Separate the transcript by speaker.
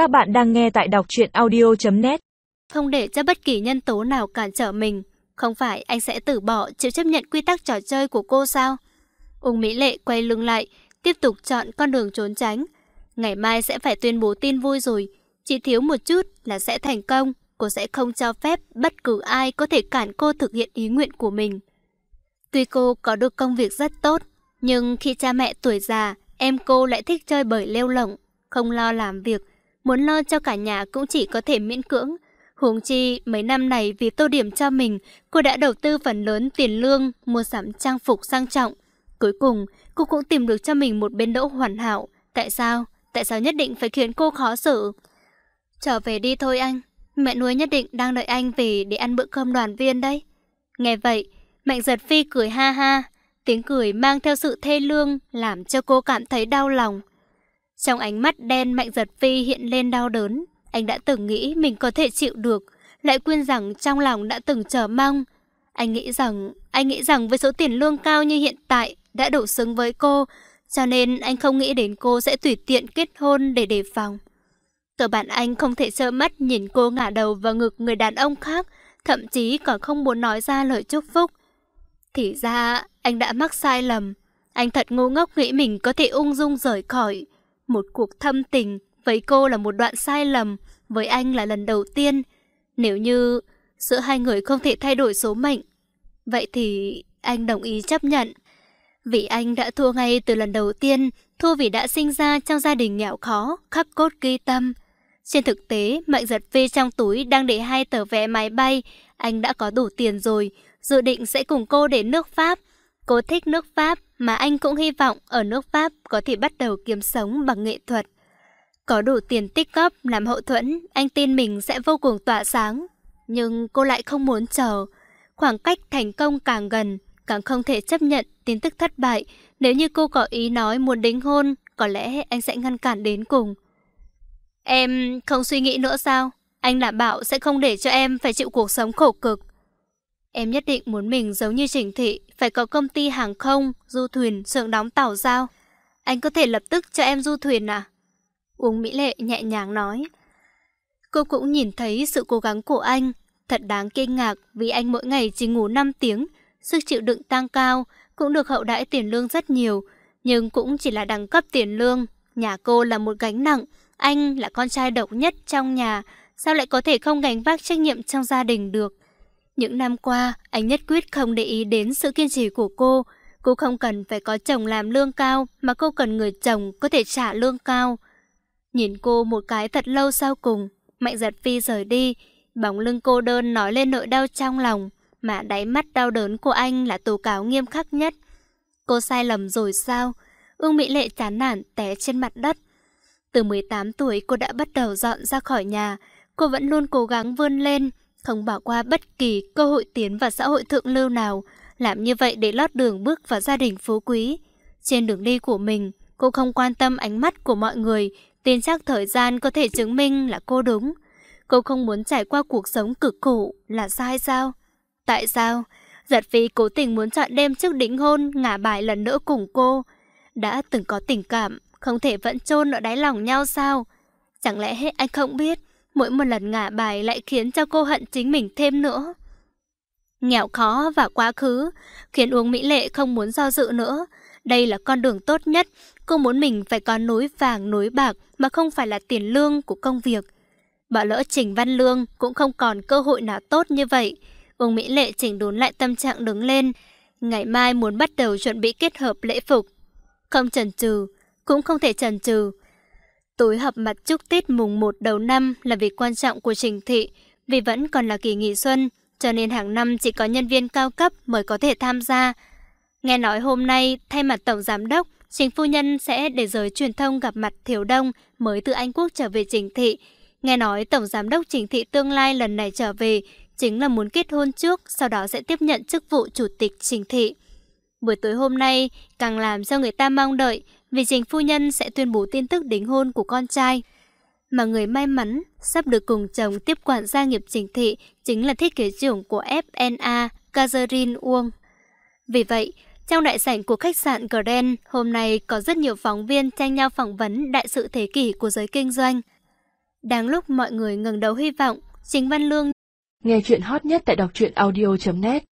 Speaker 1: Các bạn đang nghe tại đọc truyện audio.net
Speaker 2: Không để cho bất kỳ nhân tố nào cản trở mình. Không phải anh sẽ từ bỏ chịu chấp nhận quy tắc trò chơi của cô sao? Ung Mỹ Lệ quay lưng lại, tiếp tục chọn con đường trốn tránh. Ngày mai sẽ phải tuyên bố tin vui rồi. Chỉ thiếu một chút là sẽ thành công. Cô sẽ không cho phép bất cứ ai có thể cản cô thực hiện ý nguyện của mình. Tuy cô có được công việc rất tốt, nhưng khi cha mẹ tuổi già, em cô lại thích chơi bời lêu lỏng, không lo làm việc, muốn lo cho cả nhà cũng chỉ có thể miễn cưỡng. Huống chi, mấy năm này vì tô điểm cho mình, cô đã đầu tư phần lớn tiền lương, mua sắm trang phục sang trọng. Cuối cùng, cô cũng tìm được cho mình một bên đỗ hoàn hảo. Tại sao? Tại sao nhất định phải khiến cô khó xử? Trở về đi thôi anh. Mẹ nuôi nhất định đang đợi anh về để ăn bữa cơm đoàn viên đấy. Nghe vậy, Mạnh giật phi cười ha ha. Tiếng cười mang theo sự thê lương làm cho cô cảm thấy đau lòng. Trong ánh mắt đen Mạnh giật phi hiện lên đau đớn. Anh đã từng nghĩ mình có thể chịu được, lại quên rằng trong lòng đã từng chờ mong. Anh nghĩ rằng, anh nghĩ rằng với số tiền lương cao như hiện tại đã đủ xứng với cô, cho nên anh không nghĩ đến cô sẽ tùy tiện kết hôn để đề phòng. Cơ bản anh không thể trơ mắt nhìn cô ngả đầu vào ngực người đàn ông khác, thậm chí còn không muốn nói ra lời chúc phúc. Thì ra anh đã mắc sai lầm. Anh thật ngu ngốc nghĩ mình có thể ung dung rời khỏi. Một cuộc thâm tình với cô là một đoạn sai lầm, với anh là lần đầu tiên. Nếu như giữa hai người không thể thay đổi số mệnh, vậy thì anh đồng ý chấp nhận. Vì anh đã thua ngay từ lần đầu tiên, thua vì đã sinh ra trong gia đình nghèo khó, khắc cốt ghi tâm. Trên thực tế, Mạnh giật phi trong túi đang để hai tờ vé máy bay, anh đã có đủ tiền rồi, dự định sẽ cùng cô đến nước Pháp. Cô thích nước Pháp mà anh cũng hy vọng ở nước Pháp có thể bắt đầu kiếm sống bằng nghệ thuật. Có đủ tiền tích góp làm hậu thuẫn, anh tin mình sẽ vô cùng tỏa sáng. Nhưng cô lại không muốn chờ. Khoảng cách thành công càng gần, càng không thể chấp nhận tin tức thất bại. Nếu như cô có ý nói muốn đính hôn, có lẽ anh sẽ ngăn cản đến cùng. Em không suy nghĩ nữa sao? Anh đảm bảo sẽ không để cho em phải chịu cuộc sống khổ cực. Em nhất định muốn mình giống như Trình Thị, phải có công ty hàng không, du thuyền, xưởng đóng tàu sao? Anh có thể lập tức cho em du thuyền à? Uống Mỹ Lệ nhẹ nhàng nói. Cô cũng nhìn thấy sự cố gắng của anh. Thật đáng kinh ngạc vì anh mỗi ngày chỉ ngủ 5 tiếng, sức chịu đựng tăng cao, cũng được hậu đãi tiền lương rất nhiều, nhưng cũng chỉ là đẳng cấp tiền lương. Nhà cô là một gánh nặng, anh là con trai độc nhất trong nhà, sao lại có thể không gánh vác trách nhiệm trong gia đình được? Những năm qua, anh nhất quyết không để ý đến sự kiên trì của cô. Cô không cần phải có chồng làm lương cao, mà cô cần người chồng có thể trả lương cao. Nhìn cô một cái thật lâu sau cùng, Mạnh giật phi rời đi, bóng lưng cô đơn nói lên nỗi đau trong lòng, mà đáy mắt đau đớn của anh là tố cáo nghiêm khắc nhất. Cô sai lầm rồi sao? Ương Mỹ Lệ chán nản té trên mặt đất. Từ 18 tuổi cô đã bắt đầu dọn ra khỏi nhà, cô vẫn luôn cố gắng vươn lên, không bỏ qua bất kỳ cơ hội tiến vào xã hội thượng lưu nào, làm như vậy để lót đường bước vào gia đình phú quý. Trên đường đi của mình, cô không quan tâm ánh mắt của mọi người, tin chắc thời gian có thể chứng minh là cô đúng. Cô không muốn trải qua cuộc sống cực khổ là sai sao? Tại sao? Giật vì cố tình muốn chọn đêm trước đính hôn ngả bài lần nữa cùng cô. Đã từng có tình cảm, không thể vẫn chôn ở đáy lòng nhau sao? Chẳng lẽ hết anh không biết mỗi một lần ngả bài lại khiến cho cô hận chính mình thêm nữa. Nghèo khó và quá khứ khiến Uông Mỹ Lệ không muốn do dự nữa. Đây là con đường tốt nhất, cô muốn mình phải có núi vàng núi bạc mà không phải là tiền lương của công việc. Bỏ lỡ Trình Văn Lương cũng không còn cơ hội nào tốt như vậy. Uông Mỹ Lệ chỉnh đốn lại tâm trạng đứng lên. Ngày mai muốn bắt đầu chuẩn bị kết hợp lễ phục. Không chần chừ, cũng không thể chần chừ. Tối họp mặt chúc Tết mùng 1 đầu năm là việc quan trọng của Trình Thị, vì vẫn còn là kỳ nghỉ xuân, cho nên hàng năm chỉ có nhân viên cao cấp mới có thể tham gia. Nghe nói hôm nay, thay mặt Tổng Giám đốc, Trình Phu Nhân sẽ để giới truyền thông gặp mặt thiếu Đông mới từ Anh Quốc trở về Trình Thị. Nghe nói Tổng Giám đốc Trình Thị tương lai lần này trở về chính là muốn kết hôn trước, sau đó sẽ tiếp nhận chức vụ Chủ tịch Trình Thị. Buổi tối hôm nay càng làm cho người ta mong đợi vì Trình Phu Nhân sẽ tuyên bố tin tức đính hôn của con trai. Mà người may mắn sắp được cùng chồng tiếp quản gia nghiệp Trình Thị chính là thiết kế trưởng của FNA, Catherine Uông. Vì vậy, trong đại sảnh của khách sạn Grand, hôm nay có rất nhiều phóng viên tranh nhau phỏng vấn đại sự thế kỷ của giới kinh doanh. Đang lúc mọi người ngừng đầu hy vọng, Trình Văn Lương
Speaker 1: nghe chuyện hot nhất tại đọc truyện audio.net